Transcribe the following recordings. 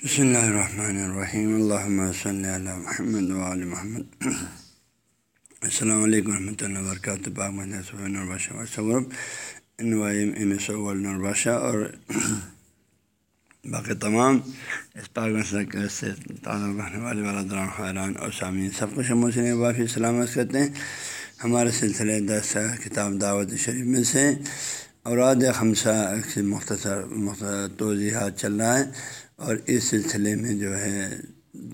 بسم اللہ الرحمن الرحیم اللہ صلی اللہ محمد وعلی محمد السلام علیکم ورحمۃ اللہ وبرکاتہ پاک الباشہ اور باقی تمام اس پاک سے تعلق رکھنے والے والا حیران اور سامعین سب کچھ ہم سے وافی سلامت کرتے ہیں ہمارے سلسلے دس کتاب دعوت شریف میں سے اوراد خمسہ مختصر مختصر توضیحات چل رہا ہے اور اس سلسلے میں جو ہے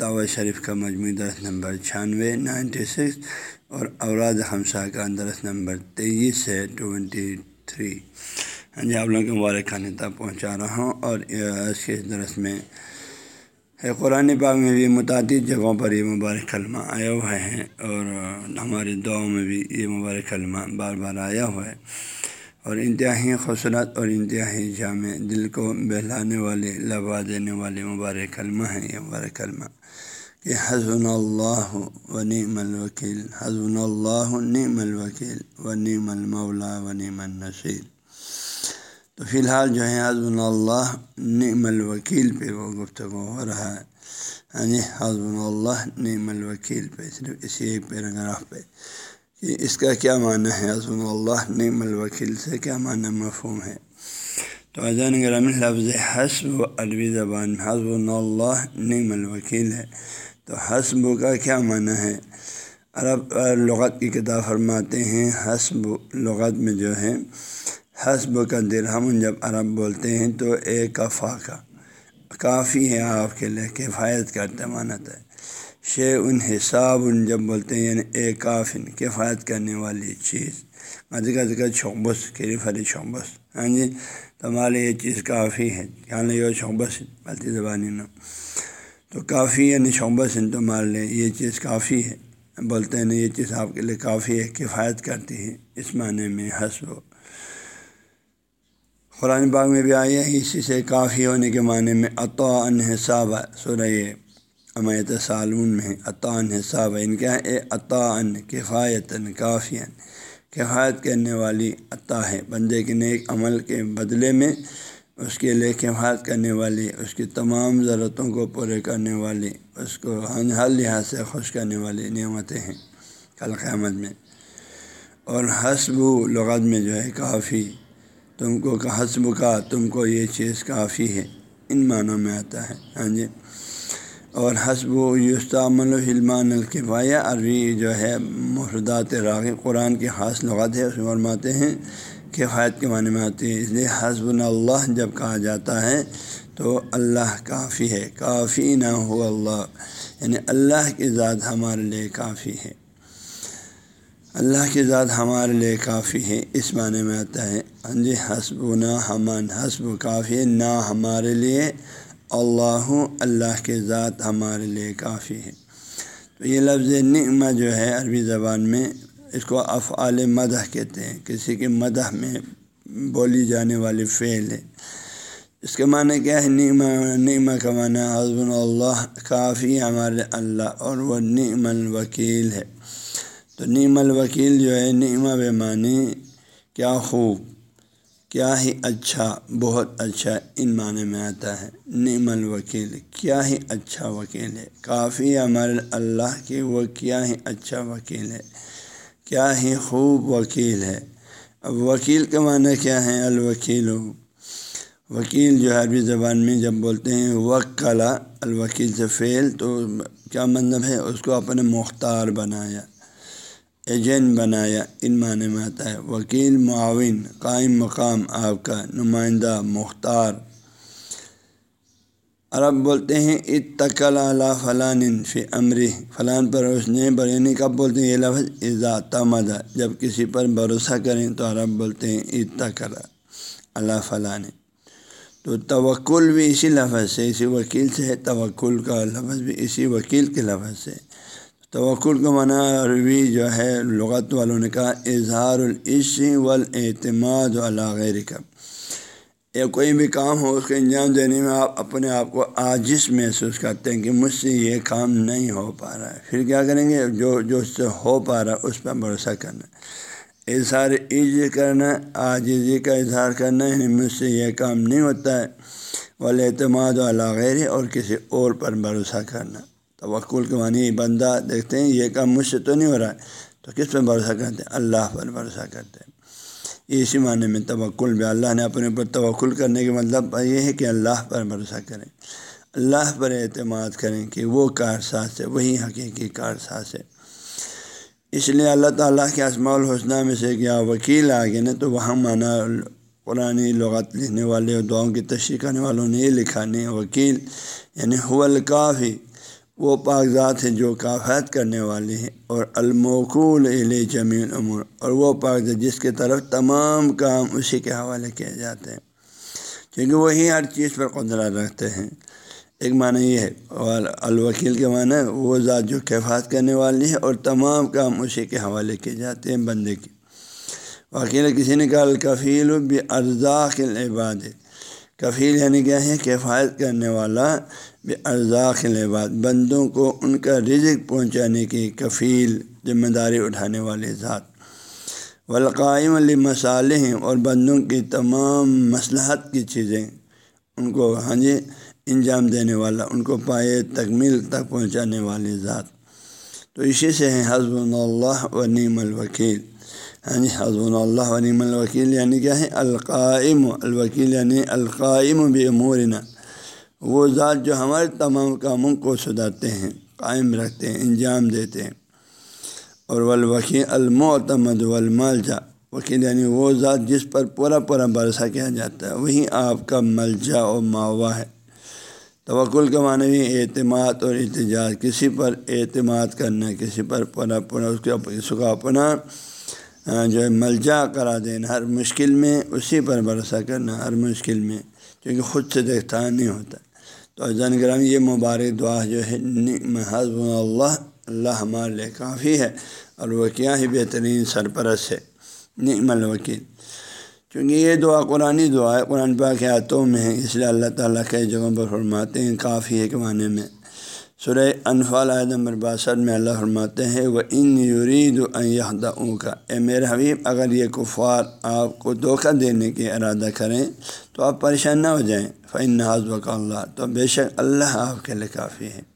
دعوت شریف کا مجموعی درس نمبر چھیانوے، نائنٹی سکس اور اوراد خمسہ کا درس نمبر تیئیس ہے ٹوینٹی تھری۔ ہاں جی آپ لوگوں کے مبارک خانے تک پہنچا رہا ہوں اور اس کے درس میں قرآن پاک میں بھی متعدد جگہوں پر یہ مبارک کلمہ آیا ہوا ہے اور ہماری دعاؤں میں بھی یہ مبارک کلمہ بار بار آیا ہوا ہے۔ اور انتہائی خوبصورت اور انتہائی جامع دل کو بہلانے والے، لبا دینے والے مبارک کلمہ ہیں یہ مبارک کلمہ کہ حضن اللہ و نعم الوکیل حضن اللہ نعم الوکیل و نعم المولا و نعم النصیر۔ تو فی الحال جو ہے حضن اللہ، نعم الوکیل پہ وہ گفتگو ہو رہا ہے۔ ہاں جی حضن اللہ، نعم الوکیل پہ، صرف اسی ایک پیراگراف پہ۔ اس کا کیا معنی ہے؟ حضم اللہ نعم الوکیل سے کیا معنی مفہوم ہے؟ تو اذان گرام لفظ حسب و عربی زبان حضب اللہ نعم الوکیل ہے۔ تو حسب کا کیا معنی ہے؟ عرب لغت کی کتاب فرماتے ہیں، حسب لغت میں جو ہے، حسب کا درہم جب عرب بولتے ہیں تو ایک کفا کا، کافی ہے آپ کے لیے، کفایت کرتے مانت ہے شے ان حساب ان جب بولتے ہیں یعنی ایک کافن یعنی کفایت کرنے والی چیز۔ کدی کا چھوبس کری فری چھوبس ہاں جی تو ہمارے یہ چیز کافی ہے۔ کیا لے چھوبس غلطی زبانی نا۔ تو کافی یعنی چھوبس تو مان لیں یہ چیز کافی ہے۔ بولتے ہیں نا یہ چیز آپ کے لیے کافی ہے، کفایت کرتی ہے۔ اس معنی میں حسب۔ و قرآن باغ میں بھی آئی ہے، اسی سے کافی ہونے کے معنی میں عطا ان حساب، سورہ امیت سالون میں عطان حساب ان کیا اے عطان کفایت کافی کفایت کرنے والی عطا ہے۔ بندے کے نیک عمل کے بدلے میں اس کے لیے کفایت کرنے والی، اس کی تمام ضرورتوں کو پورے کرنے والی، اس کو ہر لحاظ سے خوش کرنے والی نعمتیں ہیں کل قیامت میں۔ اور حسب لغت میں جو ہے کافی۔ تم کو حسب کا، تم کو یہ چیز کافی ہے۔ ان معنوں میں آتا ہے۔ ہاں جی۔ اور حسب و یوستعمل و الکفایہ عربی جو ہے محردات راغ قرآن کی خاص لغت ہے، اس میں فرماتے ہیں کفایت کے معنی میں آتی ہے۔ اس لیے حسب اللہ جب کہا جاتا ہے تو اللہ کافی ہے۔ کافی نہ ہو اللہ۔ یعنی اللہ کی ذات ہمارے لیے کافی ہے۔ اللہ کی ذات ہمارے لیے کافی ہے۔ اس معنی میں آتا ہے ہاں جی حسب نہ ہمان ہاں، حسب کافی نہ ہمارے لیے اللہ اللہ کے ذات ہمارے لیے کافی ہے۔ تو یہ لفظ نعمہ جو ہے عربی زبان میں، اس کو افعال مدح کہتے ہیں۔ کسی کے مدح میں بولی جانے والی فعل ہے۔ اس کے معنی کیا ہے؟ نعمہ نعمہ کا معنی حضب اللہ، کافی ہمارے اللہ، اور وہ نعم الوکیل ہے۔ تو نعم الوکیل جو ہے، نعمہ بے معنی کیا خوب؟ کیا ہی اچھا بہت اچھا ان معنی میں آتا ہے۔ نعم الوکیل، کیا ہی اچھا وکیل ہے۔ کافی ہمارے اللہ کے، وہ کیا ہی اچھا وکیل ہے۔ کیا ہی خوب وکیل ہے۔ اب وکیل کے معنی کیا ہے؟ الوکیل۔ وکیل جو ہے، عربی زبان میں جب بولتے ہیں، وکلا، الوکیل سے فعل، تو کیا مطلب ہے؟ اس کو اپنے مختار بنایا۔ ایجنٹ بنایا، ان معنی میں آتا ہے۔ وکیل معاون، قائم مقام آپ کا، نمائندہ، مختار۔ عرب بولتے ہیں اتقل اعلیٰ فلان فی امری فلان پر اس نے برینی کب بولتے ہیں، یہ لفظ اضا تمدہ جب کسی پر بھروسہ کریں تو عرب بولتے ہیں اتقل اللہ فلاں تو توکل بھی اسی لفظ سے، اسی وکیل سے ہے، توکل کا لفظ بھی اسی وکیل کے لفظ سے۔ توکل کا معنی عربی جو ہے، لغت والوں نے کہا، اظہار العشی والاعتماد غیر کا یا کوئی بھی کام ہو، اس کو انجام دینے میں آپ اپنے آپ کو عاجز محسوس کرتے ہیں کہ مجھ سے یہ کام نہیں ہو پا رہا ہے۔ پھر کیا کریں گے؟ جو جو اس سے ہو پا رہا ہے، اس پر بھروسہ کرنا۔ اظہار عز کرنا، عاجزی کا اظہار کرنا یعنی مجھ سے یہ کام نہیں ہوتا ہے۔ وال اعتماد غیر اور کسی اور پر بھروسہ کرنا۔ توکل کے معنی بندہ دیکھتے ہیں یہ کام مجھ سے تو نہیں ہو رہا ہے۔ تو کس پر بھروسہ کرتے ہیں؟ اللہ پر بھروسہ کرتے ہیں۔ اسی معنی میں توکل بھی اللہ نے اپنے اوپر توکل کرنے کے مطلب یہ ہے کہ اللہ پر بھروسہ کریں۔ اللہ پر اعتماد کریں کہ وہ کار ساز ہے، وہی حقیقی کار ساز ہے۔ اس لیے اللہ تعالیٰ کے اسماع الحسنہ میں سے کیا وکیل آگے نا تو وہاں مانا قرآن لغت لکھنے والے اور دعاؤں کی تشریح کرنے والوں نے یہ لکھا نہیں وکیل یعنی الکافی۔ وہ کاغذات ہیں جو کافیت کرنے والے ہیں اور الموقول علیہ جمیل عمر اور وہ کاغذات جس کی طرف تمام کام اسی کے حوالے کیے جاتے ہیں۔ کیونکہ وہی ہر چیز پر قدرت رکھتے ہیں۔ ایک معنی یہ ہے، اور الوکیل کے معنی وہ ذات جو کفات کرنے والی ہے اور تمام کام اسی کے حوالے کیے جاتے ہیں بندے کی وکیل کسی نے کہا، الکفیل بھی ارزاق العباد۔ کفیل یعنی کیا ہے؟ کفایت کرنے والا ارزاق العباد بندوں کو ان کا رزق پہنچانے کی کفیل ذمہ داری اٹھانے والے ذات۔ والقائم علی مسالے اور بندوں کی تمام مصلحت کی چیزیں۔ ان کو ہاں جی انجام دینے والا، ان کو پائے تکمیل تک پہنچانے والی ذات۔ تو اسی سے ہیں حضب اللہ و نیم الوکیل۔ ہاں جی حضب اللہ و نیم الوکیل یعنی کیا ہے؟ القائم، الوکیل یعنی القائم بھی امورنا وہ ذات جو ہمارے تمام کاموں کو سدھارتے ہیں، قائم رکھتے ہیں، انجام دیتے ہیں۔ اور والوکیل المعتمد والمالجا وکیل یعنی وہ ذات جس پر پورا پورا بھروسہ کیا جاتا ہے، وہی آپ کا ملجا و ماوا ہے۔ توکل کا معنی بھی اعتماد اور احتجاج، کسی پر اعتماد کرنا، کسی پر پورا پورا اس کے اس کو اپنا جو ہے ملجا کرا دینا۔ ہر مشکل میں اسی پر بھروسہ کرنا، ہر مشکل میں کیونکہ خود سے دیکھتا نہیں ہوتا۔ تو زن کرام یہ مبارک دعا جو ہے حضب اللہ اللہ ہمارے لیے کافی ہے اور وہ کیا ہی بہترین سرپرست ہے، نعم الوکیل۔ کیونکہ یہ دعا قرآن دعا ہے، قرآن پاک آیتوں میں ہے، اس لیے اللہ تعالیٰ کئی جگہوں پر فرماتے ہیں، کافی ہے کے معنی میں سورہ انفال عید نمبر باسٹھ میں اللہ فرماتے ہیں وہ ان یورید اون کا اے میرے حبیب، اگر یہ کفار آپ کو دھوکہ دینے کے ارادہ کریں، تو آپ پریشان نہ ہو جائیں۔ فن ناز اللہ۔ تو بے شک اللہ آپ کے لیے کافی ہے۔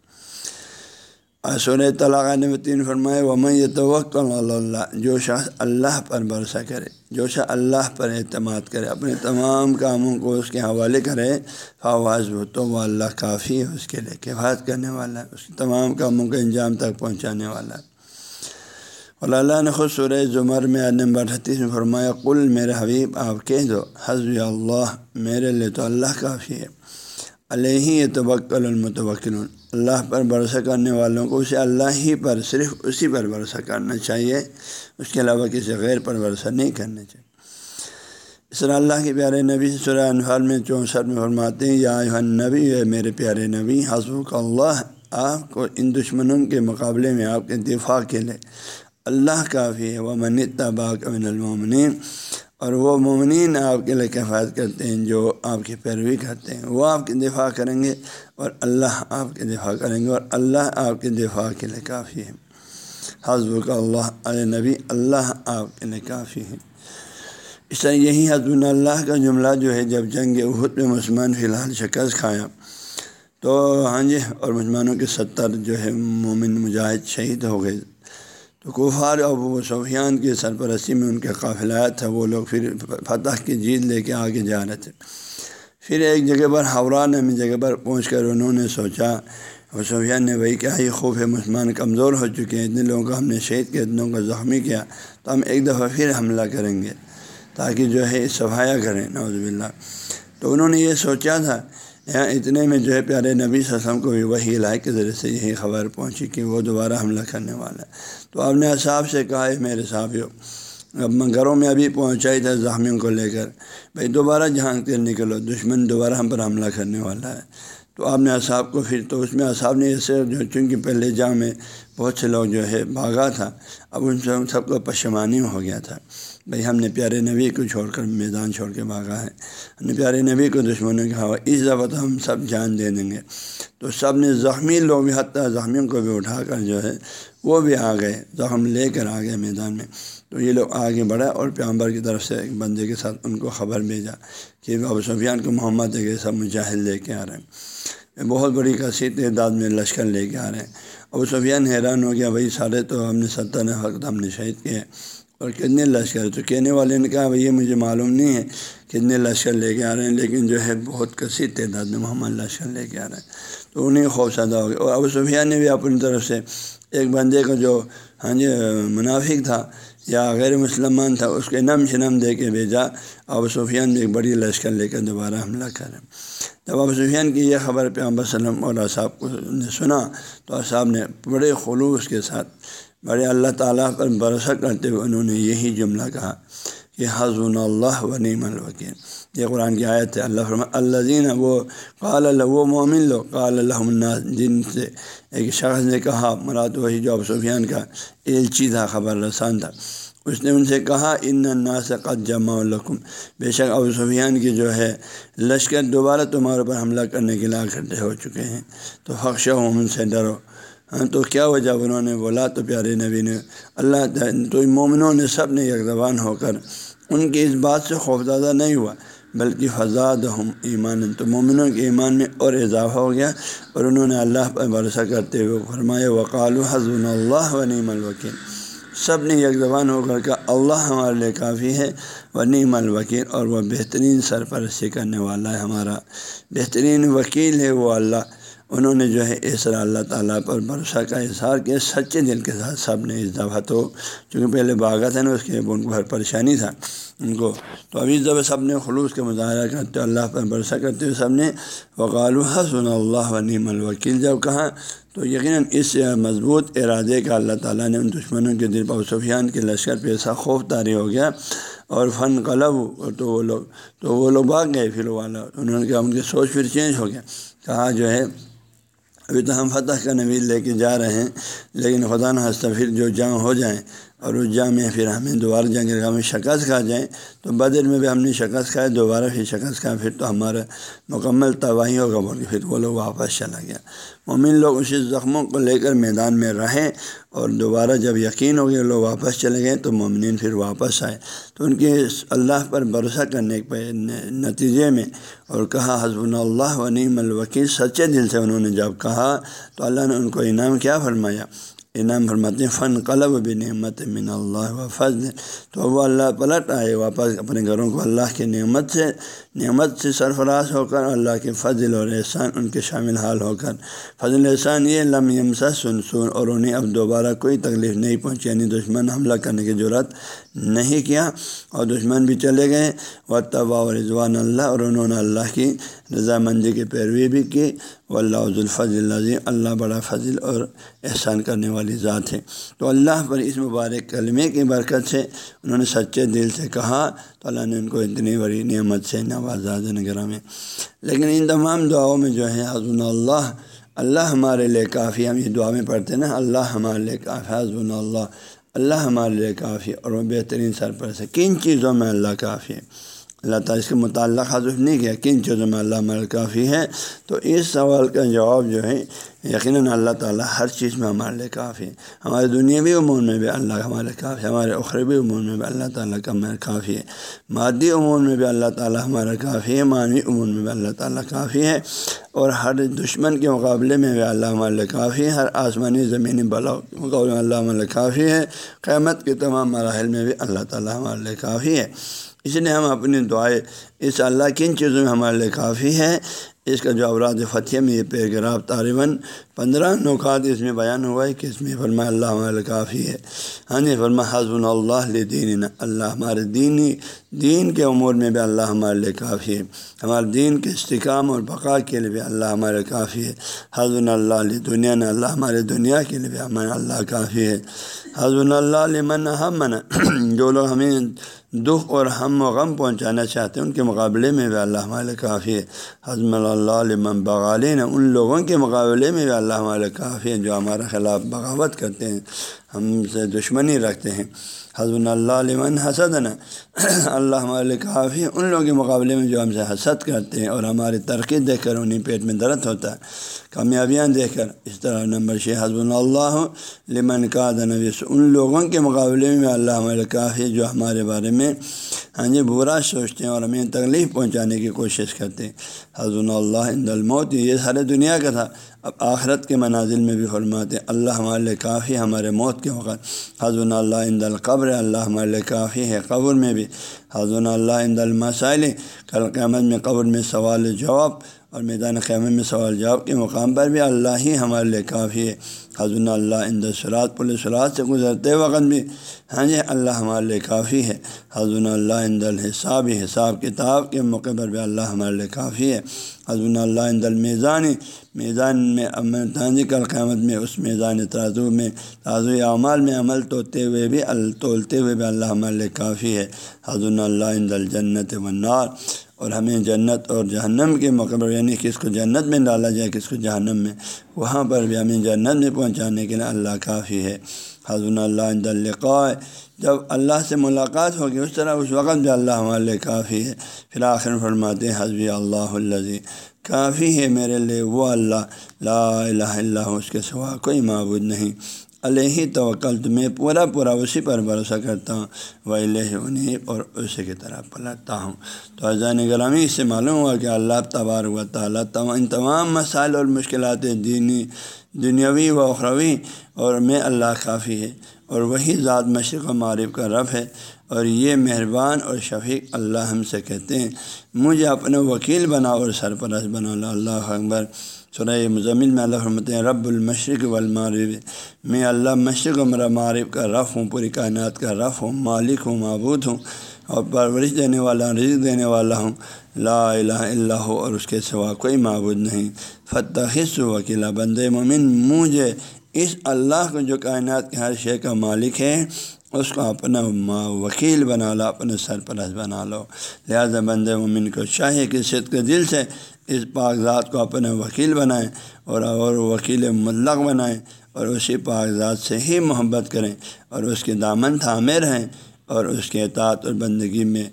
سورہ طلاق نے تین فرمائے، ومن یہ توقع اللہ جو شخص اللہ پر بھروسہ کرے، جو شخص اللہ پر اعتماد کرے، اپنے تمام کاموں کو اس کے حوالے کرے، فواز ہو تو وہ اللہ کافی ہے اس کے لیے کفایت کرنے والا ہے، اس کے تمام کاموں کے انجام تک پہنچانے والا ہے۔ اور اللہ نے خود سورہ زمر، میں نمبر اٹھتیس میں فرمایا کل میرے حبیب، آپ کہہ دو حضب اللہ، میرے لیے تو اللہ کافی ہے۔ علیہ توکل المتوکل اللہ پر بھروسہ کرنے والوں کو اسے اللہ ہی پر، صرف اسی پر بھروسہ کرنا چاہیے۔ اس کے علاوہ کسی غیر پر بھروسہ نہیں کرنا چاہیے۔ اس طرح اللہ کے پیارے نبی سورہ انفال میں چونسٹھ میں فرماتے ہیں، یا نبی ہے میرے پیارے نبی حضب اللہ، آپ کو ان دشمنوں کے مقابلے میں آپ کے دفاع کے لیے اللہ کافی ہے۔ وہ منت باغ امن المومنین اور وہ مومنین آپ کے لیے کفایت کرتے ہیں جو آپ کی پیروی کرتے ہیں۔ وہ آپ کی دفاع کریں گے اور اللہ آپ کے دفاع کریں گے اور اللہ آپ کے دفاع کے لیے کافی ہے۔ حضب کا اللہ علیہ نبی، اللہ آپ کے لیے کافی ہے۔ اس طرح یہی حضب اللہ کا جملہ جو ہے، جب جنگ عہد میں مسلمان فی الحال شکست کھایا، تو ہاں جی اور مسلمانوں کے ستر جو ہے مومن مجاہد شہید ہو گئے۔ تو کفار ابو سفیان کی سرپرستی میں ان کے قافلات تھا وہ لوگ پھر فتح کی جیت لے کے آگے جا رہے تھے۔ پھر ایک جگہ پر ہورا نامی جگہ پر پہنچ کر انہوں نے سوچا، ابو سفیان نے وہی کہا یہ خوف مسلمان کمزور ہو چکے ہیں؟ اتنے لوگوں کو ہم نے شہید کیا اتنوں کو زخمی کیا، تو ہم ایک دفعہ پھر حملہ کریں گے تاکہ جو ہے صفایا کریں۔ نوز باللہ۔ تو انہوں نے یہ سوچا تھا اتنے میں جو ہے پیارے نبی وسلم کو بھی وہی علاقے کے ذریعے سے یہی خبر پہنچی کہ وہ دوبارہ حملہ کرنے والا ہے۔ تو آپ نے صاحب سے کہا ہے میرے صاحب اب میں گھروں میں ابھی پہنچا ہی تھا زخمیوں کو لے کر۔ بھائی، دوبارہ جہاں کر نکلو، دشمن دوبارہ ہم پر حملہ کرنے والا ہے۔ تو آپ نے اصحاب کو پھر، تو اس میں اصحاب نے ایسے جو چونکہ پہلے جہاں میں بہت سے لوگ جو ہے، بھاگا تھا، اب ان سے سب کو پشمانی ہو گیا تھا۔ بھائی ہم نے پیارے نبی کو چھوڑ کر میدان چھوڑ کے بھاگا ہے۔ ہم نے پیارے نبی کو دشمنوں کے ہوا اس ضبط ہم سب جان دے دیں گے۔ تو سب نے زخمی لوگ بھی، حتیٰ زخمیوں کو بھی اٹھا کر جو ہے، وہ بھی آ گئے، زخم لے کر آ گئے میدان میں۔ تو یہ لوگ آگے بڑھا اور پیامبر کی طرف سے ایک بندے کے ساتھ ان کو خبر بھیجا کہ ابو سفیان کو محمد ہے کہ سب مجاہد لے کے آ رہے ہیں۔ بہت بڑی کثیر تعداد میں لشکر لے کے آ رہے ہیں۔ ابو سفیان حیران ہو گیا، بھائی سارے تو ہم نے ستر نے وقت ہم نے شہید کیے۔ اور کتنے لشکر، تو کہنے والے نے کہا، بھائی، یہ مجھے معلوم نہیں ہے کتنے لشکر لے کے آ رہے ہیں، لیکن جو ہے بہت کثیر تعداد میں محمد لشکر لے کے آ رہے ہیں۔ تو انہیں خوف زدہ ہو گیا۔ اور ابو سفیان نے بھی اپنی طرف سے ایک بندے کو جو ہاں جی منافق تھا یا غیر مسلمان تھا، اس کے نم شنم دے کے بھیجا۔ ابو سفیان بھی ایک بڑی لشکر لے کر دوبارہ حملہ کرے جب ابو سفیان کی یہ خبر پہ وسلم اور صاحب کو نے سنا، تو صاحب نے بڑے خلوص کے ساتھ بڑے اللہ تعالیٰ پر بھروسہ کرتے ہوئے انہوں نے یہی جملہ کہا کہ حضون اللہ و نیم الوکیل۔ یہ قرآن کی آیت ہے۔ اللہ فرما اللہ دین وہ قال اللہ وہ مومن لو قال اللہ جن سے ایک شخص نے کہا، مراد وہی جو اب سفیان کا ایلچی تھا خبر رسان تھا۔ اس نے ان سے کہا، ان سے قد جمع الکم بے شک ابو سفیان کی جو ہے لشکر دوبارہ تمہارے پر حملہ کرنے کے لیے اکٹھے ہو چکے ہیں۔ تو خقش ان سے ڈرو۔ ہاں تو کیا وجہ انہوں نے بولا؟ تو پیارے نبی نے، اللہ تو مومنوں نے سب نے یک زبان ہو کر ان کی اس بات سے خوفزادہ نہیں ہوا، بلکہ فضاد ہم ایمان تو مومنوں کے ایمان میں اور اضافہ ہو گیا اور انہوں نے اللہ پر بھروسہ کرتے ہوئے فرمایا وقال حضن اللہ و نعم الوکیل سب نے یک زبان ہو کر کہا، اللہ ہمارے لیے کافی ہے و نعم الوکیل اور وہ بہترین سرپرستی کرنے والا ہے ہمارا۔ بہترین وکیل ہے وہ اللہ۔ انہوں نے جو ہے اس طرح اللہ تعالیٰ پر بھروسہ کا اظہار کیا، سچے دل کے ساتھ سب نے اس دفعہ تو چونکہ پہلے باغا تھا نا، اس کے ان کو ہر پریشانی تھا ان کو۔ تو ابھی جب سب نے خلوص کے مظاہرہ کرتے اللہ پر بھروسہ کرتے ہوئے سب نے وقال حسن اللہ و نعم الوکیل جب کہا تو یقیناً اس مضبوط ارادے کا اللہ تعالیٰ نے ان دشمنوں کے دل پر سفیان کے لشکر پہ ایسا خوف طاری ہو گیا اور فن قلب تو وہ لوگ، تو وہ لوگ بھاگ گئے پھر والا، انہوں نے کہا ان کی سوچ پھر چینج ہو گیا۔ کہا جو ہے ابھی تو ہم فتح کا نوید لے کے جا رہے ہیں، لیکن خدا نہ ہنستا پھر جو جنگ ہو جائیں اور اس جنگ میں پھر ہمیں دوبارہ جنگ ہمیں شکست کھا جائیں، تو بدر میں بھی ہم نے شکست کھائے دوبارہ پھر شکست کھائے، پھر تو ہمارا مکمل تباہی ہوگا بول کے پھر وہ لوگ واپس چلا گیا۔ مومن لوگ اسی زخموں کو لے کر میدان میں رہیں اور دوبارہ جب یقین ہو گیا لوگ واپس چلے گئے، تو مومنین پھر واپس آئے۔ تو ان کے اللہ پر بھروسہ کرنے کے نتیجے میں اور کہا حضب اللہ و نعم الوکیل، سچے دل سے انہوں نے جب کہا، تو اللہ نے ان کو انعام کیا فرمایا۔ انعام فرماتے ہیں، فن قلب بھی نعمت من اللہ و فضل تو وہ اللہ پلٹ آئے واپس اپنے گھروں کو، اللہ کی نعمت سے نعمت سے سرفراز ہو کر، اللہ کے فضل اور احسان ان کے شامل حال ہو کر۔ فضل احسان یہ لم یمسا سن سن اور انہیں اب دوبارہ کوئی تکلیف نہیں پہنچی یعنی دشمن حملہ کرنے کی ضرورت نہیں کیا اور دشمن بھی چلے گئے۔ و طبا رضوان اللہ اور انہوں نے اللہ کی رضامندی کی پیروی بھی کی۔ و اللہ الفضل الظیم اللہ بڑا فضل اور احسان کرنے والی ذات ہے۔ تو اللہ پر اس مبارک کلمے کی برکت سے انہوں نے سچے دل سے کہا۔ تو اللہ نے ان کو اتنی بڑی نعمت سے نوازا نگر میں۔ لیکن ان تمام دعاؤں میں جو ہے حضن اللہ اللہ ہمارے لیے کافی ہم یہ دعا میں پڑھتے ہیں نا، اللہ ہمارے لیے کافی حضن اللہ۔ اللہ ہمارے لیے کافی اور وہ بہترین سرپرست ہے کن چیزوں میں اللہ کافی ہے؟ اللہ تعالیٰ اس کے متعلق حضف نہیں کیا، کن چیزوں میں اللہ ہمارے کافی ہے تو اس سوال کا جواب جو ہے، یقیناً اللہ تعالیٰ ہر چیز میں ہمارے لیے کافی ہے ہمارے دنیاوی امور میں بھی اللہ ہمارے کافی ہے ہمارے اخروی امور میں بھی اللہ تعالیٰ کا ہمارا کافی ہے مادی امور میں بھی اللہ تعالیٰ ہمارا کافی ہے معنوی امور میں بھی اللہ تعالیٰ کافی ہے اور ہر دشمن کے مقابلے میں بھی اللہ ہمارے لیے کافی ہے ہر آسمانی زمینی بلا کے مقابلے میں اللہ ہمارے کافی ہے قیامت کے تمام مراحل میں بھی اللہ تعالیٰ ہمارے لیے کافی ہے اس لیے ہم اپنی دعائیں اس اللہ کن چیزوں میں ہمارے لیے کافی ہے اس کا جو اوراد فتح میں یہ پیراگراف طالباً پندرہ نکات اس میں بیان ہوا ہے کہ اس میں فرما اللہ ہمارے کافی ہے۔ ہاں جی فرما حضب اللہ دین اللہ ہمارے دینی دین کے امور میں بھی اللہ ہمارے لیے کافی ہے۔ ہمارے دین کے استحکام اور بقا کے لیے بھی اللہ ہمارے کافی ہے۔ حضب اللہ علیہ دنیا نے اللہ ہمارے دنیا کے لیے بھی ہمارے اللہ کافی ہے۔ حضب اللہ علیہ من ہم جو لوگ ہمیں دکھ اور ہم و غم پہنچانا چاہتے ہیں، ان کے مقابلے میں بھی اللہ ہمارے کافی ہے۔ حضم اللہ علیہ بغالین ان لوگوں کے مقابلے میں بھی اللہ ہمارے کافی ہے جو ہمارے خلاف بغاوت کرتے ہیں، ہم سے دشمنی رکھتے ہیں۔ حضب اللہ علیہ حسد اللہ ہمارے کافی ان لوگوں کے مقابلے میں جو ہم سے حسد کرتے ہیں اور ہماری ترقی دیکھ کر انہیں پیٹ میں درد ہوتا ہے۔ کامیابیاں دیکھ کر اس طرح نمبر چھ حضب اللہ، لمن کا دنویس ان لوگوں کے مقابلے میں اللہ ہمارے کافی جو ہمارے بارے میں ہاں جی برا سوچتے ہیں اور ہمیں تکلیف پہنچانے کی کوشش کرتے ہیں۔ حضب اللہ عند الموت، یہ سارے دنیا کا تھا۔ اب آخرت کے منازل میں بھی فرماتے ہیں، اللہ ہمارے کافی ہمارے موت کے وقت۔ حضب اللہ عند القبر، اللہ ہمارے کافی ہے قبر میں بھی۔ حضب اللہ عند المسائل، کل قیامت میں قبر میں سوال جواب۔ اور میدان قیامت میں سوال جواب کے مقام پر بھی اللہ ہی ہمارے لیے کافی ہے۔ حضرت اللہ عند سرات پولیس سرات سے گزرتے وقت بھی ہاں جی اللہ ہمارے لیے کافی ہے۔ حضرت اللہ عند الحساب حساب کتاب کے موقع پر بھی اللہ ہمارے لیے کافی ہے۔ حضرت اللہ عند المیزان میزان میں عمل کل قیامت میں، اس میزان ترازو میں، تازو اعمال میں عمل توتے ہوئے بھی، تولتے ہوئے بھی اللہ ہمارے لیے کافی ہے۔ حضرت اللہ عند الجنت والنار اور ہمیں جنت اور جہنم کے موقع پر یعنی کس کو جنت میں ڈالا جائے، کس کو جہنم میں، وہاں پر بھی ہمیں جنت میں پہنچانے کے لیے اللہ کافی ہے۔ حضرت اللہ عند جب اللہ سے ملاقات ہوگی، اس طرح اس وقت بھی اللہ ہمارے لیے کافی ہے۔ پھر آخر فرماتے ہیں حضبی اللہ الزی کافی ہے میرے لیے، وہ اللہ، لا الہ اللہ اس کے سوا کوئی معبود نہیں۔ علیہ توکل تو میں پورا پورا اسی پر بھروسہ کرتا ہوں۔ وہ اللہ انہیں اور اسی کی طرح پلٹتا ہوں۔ تو اذان گرامی اس سے معلوم ہوا کہ اللہ تبار و تعالیٰ ان تمام مسائل اور مشکلات دینی، دنیاوی و اخروی، اور میں اللہ کافی ہے، اور وہی ذات مشرق و معرف کا رب ہے۔ اور یہ مہربان اور شفیق اللہ ہم سے کہتے ہیں، مجھے اپنا وکیل بنا اور سرپرست بنا اللہ اکبر۔ سورہ مزمل میں اللہ رحمت رب المشرق والمعرب میں اللہ مشرق و مرا معرب کا رف ہوں، پوری کائنات کا رف ہوں، مالک ہوں، معبود ہوں اور پرورش دینے والا، رزق دینے والا ہوں۔ لا الہ الا ہو اور اس کے سوا کوئی معبود نہیں۔ فتح وکیلا بند مومن، مجھے اس اللہ کو جو کائنات کے ہر شے کا مالک ہے اس کو اپنا وکیل بنا لو اپنے سرپرست بنا لو۔ لہٰذا بند مومن کو چاہیے کہ صد کے دل سے اس پاک ذات کو اپنا وکیل بنائیں اور اور وکیل ملق بنائیں اور اسی پاک ذات سے ہی محبت کریں اور اس کے دامن تھامے رہیں اور اس کے اطاعت اور بندگی میں،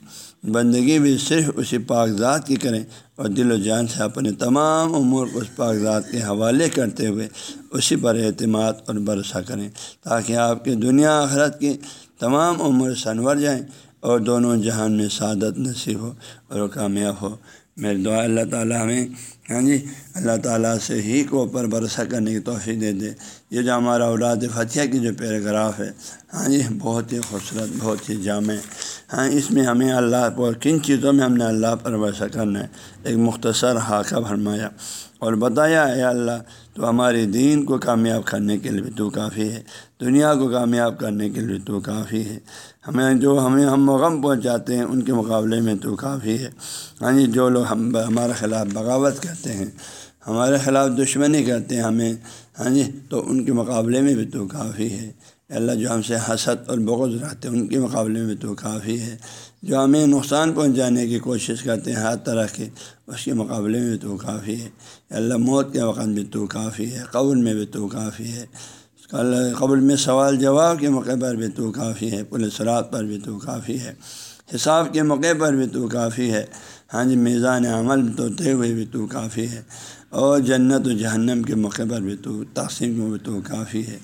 بندگی بھی صرف اسی پاک ذات کی کریں اور دل و جان سے اپنے تمام امور کو اس پاک ذات کے حوالے کرتے ہوئے اسی پر اعتماد اور بھروسہ کریں تاکہ آپ کی دنیا آخرت کی تمام عمر سنور جائیں اور دونوں جہان میں سعادت نصیب ہو اور کامیاب ہو۔ میرے دعا اللہ تعالیٰ ہمیں ہاں جی اللہ تعالیٰ سے ہی کو اوپر بھروسہ کرنے کی توفیق دے دے۔ یہ جو ہمارا اولاد فتح کی جو پیراگراف ہے ہاں جی بہت ہی خوبصورت، بہت ہی جامع ہاں اس میں ہمیں اللہ پر کن چیزوں میں ہم نے اللہ پر بھروسہ کرنا ہے؟ ایک مختصر حاقہ بھرمایا اور بتایا، اے اللہ تو ہمارے دین کو کامیاب کرنے کے لیے بھی تو کافی ہے، دنیا کو کامیاب کرنے کے لیے تو کافی ہے۔ ہمیں جو ہمیں ہم غم پہنچاتے ہیں، ان کے مقابلے میں تو کافی ہے۔ ہاں جی جو لوگ ہم ہمارے خلاف بغاوت کرتے ہیں، ہمارے خلاف دشمنی کرتے ہیں ہمیں ہاں جی تو ان کے مقابلے میں بھی تو کافی ہے۔ اللہ جو ہم سے حسد اور بغض رہتے ہیں، ان کے مقابلے میں تو کافی ہے۔ جو ہمیں نقصان پہنچانے کی کوشش کرتے ہیں، ہر طرح کے اس کے مقابلے میں تو کافی ہے۔ اللہ موت کے وقت بھی تو کافی ہے، قبر میں بھی تو کافی ہے۔ قبر میں سوال جواب کے موقع پر بھی تو کافی ہے، پولیس رات پر بھی تو کافی ہے۔ حساب کے موقع پر بھی تو کافی ہے۔ ہاں جی میزان عمل توتے ہوئے بھی تو کافی ہے۔ اور جنت و جہنم کے موقع پر بھی تو، تقسیم میں بھی تو کافی ہے۔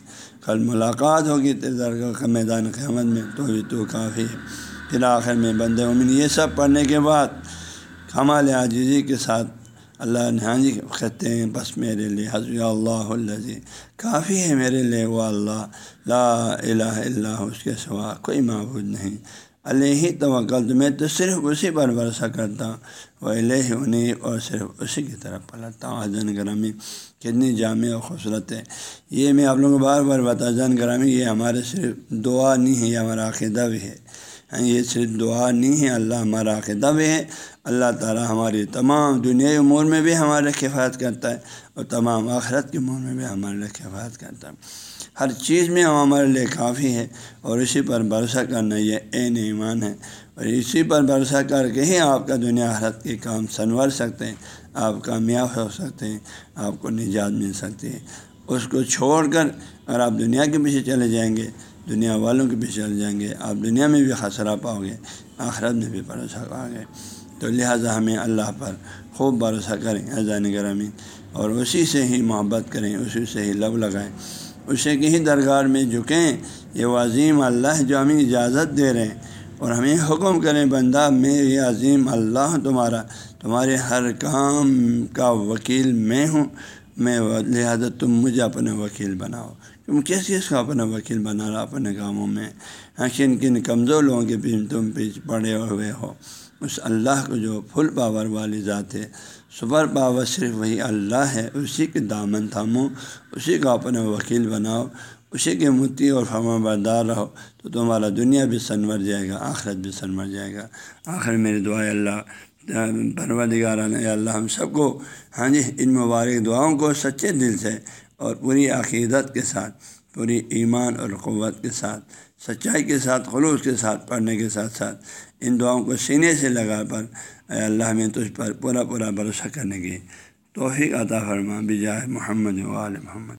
کل ملاقات ہوگی تجرگہ کا میدان قیامت میں تو بھی تو کافی ہے۔ آخر میں بند امین یہ سب پڑھنے کے بعد کمال عاجزی کے ساتھ اللہ نے ہاں جی کہتے ہیں، بس میرے لیے حضرت اللہ الزی کافی ہے میرے لیے، وہ اللہ، لا الہ اللہ اس کے سوا کوئی معبود نہیں۔ علیہ توکل تو میں تو صرف اسی پر بھروسہ کرتا ہوں۔ وہ الہ انہیں اور صرف اسی کی طرف پلٹتا ہوں۔ حضن گرامی کتنی جامع اور خوبصورت ہے۔ یہ میں آپ لوگوں کو بار بار بتا جان گرامی، یہ ہمارے صرف دعا نہیں ہے، یہ ہمارا عقیدہ بھی ہے۔ ہاں، یہ صرف دعا نہیں ہے، اللہ ہمارا عقیدہ بھی ہے، اللہ تعالیٰ ہماری تمام دنیا امور میں بھی ہمارے کفایت کرتا ہے اور تمام آخرت کے امور میں بھی ہمارے لیے کفایت کرتا ہے۔ ہر چیز میں ہمارے لیے کافی ہے اور اسی پر بھروسہ کرنا یہ عین ایمان ہے۔ اور اسی پر بھروسہ کر کے ہی آپ کا دنیا حرت کے کام سنور سکتے ہیں، آپ کامیاب ہو سکتے ہیں، آپ کو نجات مل سکتی ہے۔ اس کو چھوڑ کر اگر آپ دنیا کے پیچھے چلے جائیں گے دنیا والوں کے پیچھے چلے جائیں گے، آپ دنیا میں بھی خسرہ پاؤ گے، آخرت میں بھی بھروسہ پاؤ گے۔ تو لہٰذا ہمیں اللہ پر خوب بھروسہ کریں اذان گرامی۔ اور اسی سے ہی محبت کریں، اسی سے ہی لب لگائیں۔ اسے کی ہی درگاہ میں جھکیں، یہ وہ عظیم اللہ جو ہمیں اجازت دے رہے ہیں۔ اور ہمیں حکم کریں، بندہ میں یہ عظیم اللہ، تمہارا، تمہارے ہر کام کا وکیل میں ہوں۔ میں لہٰذا تم مجھے اپنے وکیل بناؤ۔ تم کس چیز کو اپنا وکیل بنا رہا اپنے کاموں میں؟ ہاں کن کن کمزور لوگوں کے پیچھے تم پیچھے پڑے ہوئے ہو۔ اس اللہ کو جو فل پاور والی ذات ہے، سپر پاور صرف وہی اللہ ہے، اسی کے دامن تھامو، اسی کو اپنا وکیل بناؤ، اسی کے متی اور فرما بردار رہو، تو تمہارا دنیا بھی سنور جائے گا، آخرت بھی سنور جائے گا۔ آخر میری دعا اللہ پروردگارانہ اللہ ہم سب کو ہاں جی ان مبارک دعاؤں کو سچے دل سے اور پوری عقیدت کے ساتھ، پوری ایمان اور قوت کے ساتھ، سچائی کے ساتھ، خلوص کے ساتھ، پڑھنے کے ساتھ ساتھ ان دعاؤں کو سینے سے لگا پر اے اللہ میں تجھ پر پورا پورا بھروسہ کرنے کی توفیق عطا فرما۔ بجائے محمد وال محمد۔